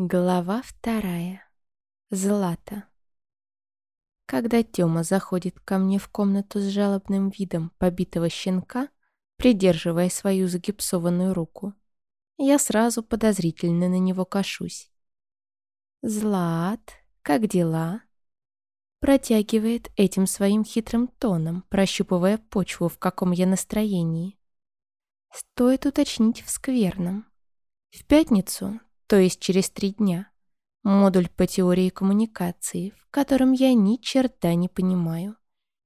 Глава вторая. Злата. Когда Тёма заходит ко мне в комнату с жалобным видом побитого щенка, придерживая свою загипсованную руку, я сразу подозрительно на него кашусь. «Злат, как дела?» Протягивает этим своим хитрым тоном, прощупывая почву, в каком я настроении. Стоит уточнить в скверном. В пятницу то есть через три дня. Модуль по теории коммуникации, в котором я ни черта не понимаю.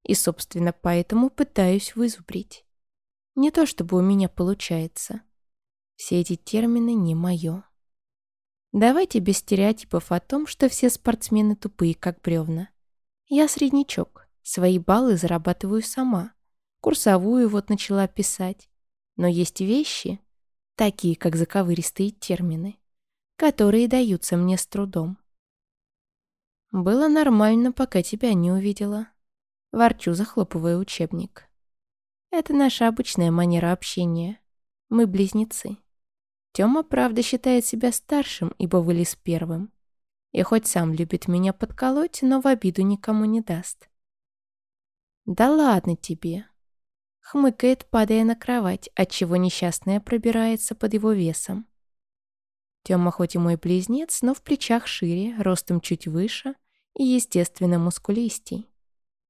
И, собственно, поэтому пытаюсь вызубрить. Не то чтобы у меня получается. Все эти термины не мое. Давайте без стереотипов о том, что все спортсмены тупые, как бревна. Я среднячок, свои баллы зарабатываю сама. Курсовую вот начала писать. Но есть вещи, такие как заковыристые термины, которые даются мне с трудом. Было нормально, пока тебя не увидела. Ворчу, захлопывая учебник. Это наша обычная манера общения. Мы близнецы. Тёма, правда, считает себя старшим, ибо вылез первым. И хоть сам любит меня подколоть, но в обиду никому не даст. «Да ладно тебе!» Хмыкает, падая на кровать, отчего несчастная пробирается под его весом. Тёма хоть и мой близнец, но в плечах шире, ростом чуть выше и, естественно, мускулистей.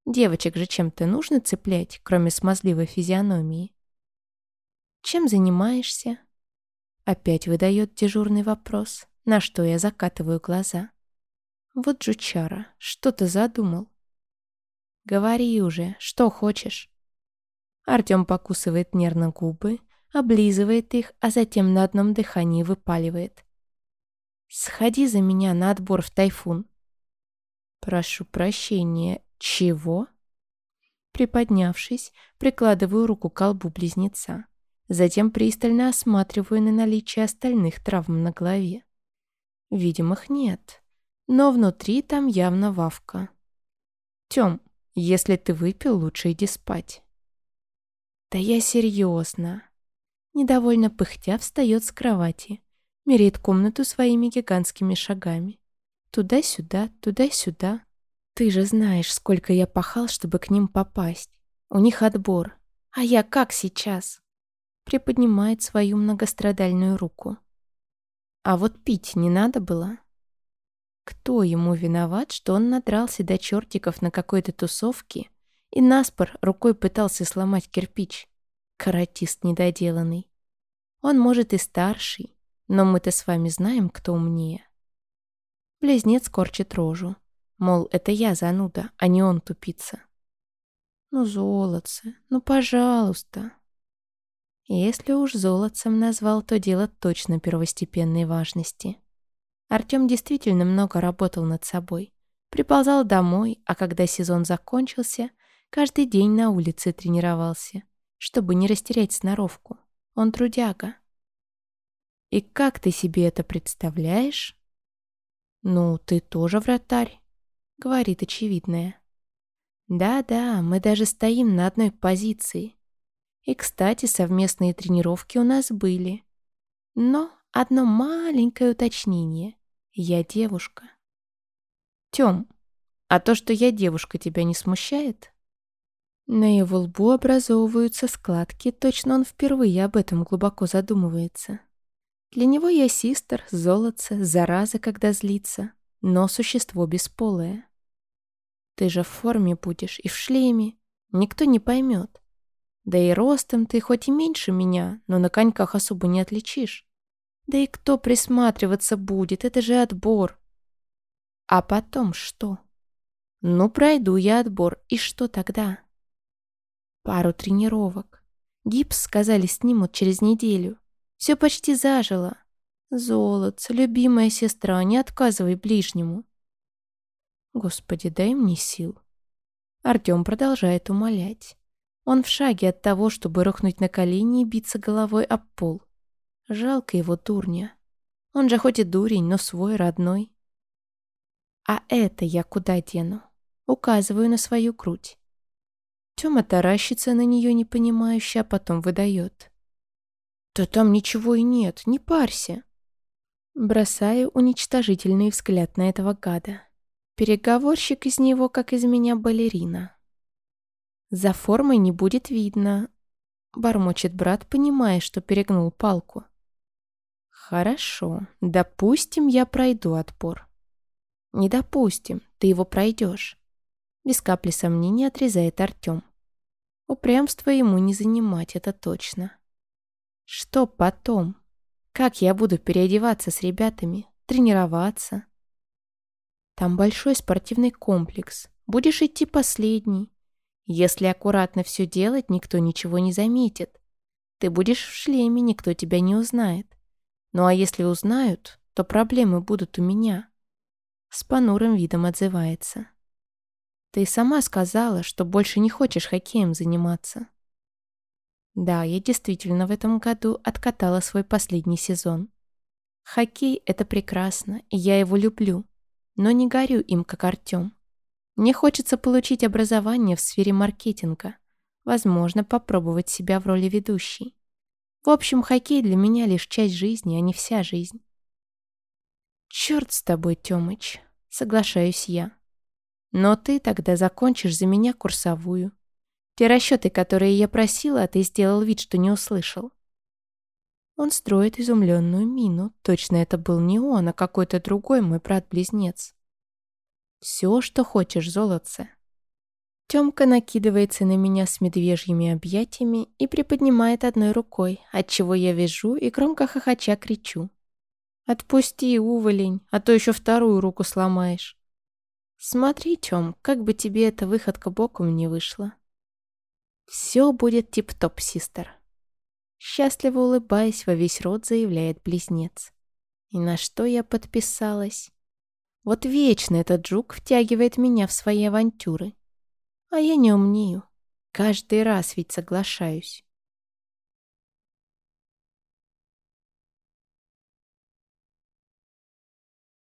Девочек же чем-то нужно цеплять, кроме смазливой физиономии. «Чем занимаешься?» Опять выдает дежурный вопрос, на что я закатываю глаза. Вот жучара, что ты задумал? Говори уже, что хочешь. Артём покусывает нервно губы, облизывает их, а затем на одном дыхании выпаливает. «Сходи за меня на отбор в тайфун». «Прошу прощения, чего?» Приподнявшись, прикладываю руку к колбу близнеца. Затем пристально осматриваю на наличие остальных травм на голове. Видимых нет, но внутри там явно вавка. «Тём, если ты выпил, лучше иди спать». «Да я серьезно. Недовольно пыхтя встает с кровати, меряет комнату своими гигантскими шагами. Туда-сюда, туда-сюда. Ты же знаешь, сколько я пахал, чтобы к ним попасть. У них отбор. А я как сейчас? Приподнимает свою многострадальную руку. А вот пить не надо было. Кто ему виноват, что он надрался до чертиков на какой-то тусовке и наспор рукой пытался сломать кирпич? Каратист недоделанный. Он, может, и старший, но мы-то с вами знаем, кто умнее. Близнец корчит рожу. Мол, это я зануда, а не он тупица. Ну, золотце, ну, пожалуйста. Если уж золотцем назвал, то дело точно первостепенной важности. Артём действительно много работал над собой. Приползал домой, а когда сезон закончился, каждый день на улице тренировался чтобы не растерять сноровку. Он трудяга. И как ты себе это представляешь? Ну, ты тоже вратарь, говорит очевидное. Да-да, мы даже стоим на одной позиции. И, кстати, совместные тренировки у нас были. Но одно маленькое уточнение. Я девушка. Тём, а то, что я девушка, тебя не смущает? На его лбу образовываются складки, точно он впервые об этом глубоко задумывается. Для него я систер, золотце, зараза, когда злится, но существо бесполое. Ты же в форме будешь и в шлеме, никто не поймет. Да и ростом ты хоть и меньше меня, но на коньках особо не отличишь. Да и кто присматриваться будет, это же отбор. А потом что? Ну, пройду я отбор, и что тогда? Пару тренировок. Гипс, сказали, снимут через неделю. Все почти зажило. Золотце, любимая сестра, не отказывай ближнему. Господи, дай мне сил. Артем продолжает умолять. Он в шаге от того, чтобы рухнуть на колени и биться головой об пол. Жалко его дурня. Он же хоть и дурень, но свой, родной. А это я куда дену? Указываю на свою грудь. Тёма таращится на нее непонимающе, а потом выдает. «Да там ничего и нет, не парься». Бросаю уничтожительный взгляд на этого гада. Переговорщик из него, как из меня балерина. За формой не будет видно. Бормочет брат, понимая, что перегнул палку. Хорошо, допустим, я пройду отпор. Не допустим, ты его пройдешь. Без капли сомнений отрезает Артем. Упрямство ему не занимать, это точно. Что потом? Как я буду переодеваться с ребятами, тренироваться? Там большой спортивный комплекс. Будешь идти последний. Если аккуратно все делать, никто ничего не заметит. Ты будешь в шлеме, никто тебя не узнает. Ну а если узнают, то проблемы будут у меня. С понурым видом отзывается. Ты сама сказала, что больше не хочешь хоккеем заниматься. Да, я действительно в этом году откатала свой последний сезон. Хоккей — это прекрасно, и я его люблю, но не горю им, как Артем. Мне хочется получить образование в сфере маркетинга, возможно, попробовать себя в роли ведущей. В общем, хоккей для меня лишь часть жизни, а не вся жизнь. Черт с тобой, Тёмыч, соглашаюсь я. Но ты тогда закончишь за меня курсовую. Те расчеты, которые я просила, ты сделал вид, что не услышал. Он строит изумленную мину. Точно это был не он, а какой-то другой мой брат-близнец. Все, что хочешь, золотце. Тёмка накидывается на меня с медвежьими объятиями и приподнимает одной рукой, отчего я вижу и громко хохоча кричу. «Отпусти, уволень, а то еще вторую руку сломаешь». «Смотри, Тём, как бы тебе эта выходка боком не вышла». «Все будет тип-топ, систер». Счастливо улыбаясь во весь рот, заявляет близнец. И на что я подписалась? Вот вечно этот жук втягивает меня в свои авантюры. А я не умнею. Каждый раз ведь соглашаюсь.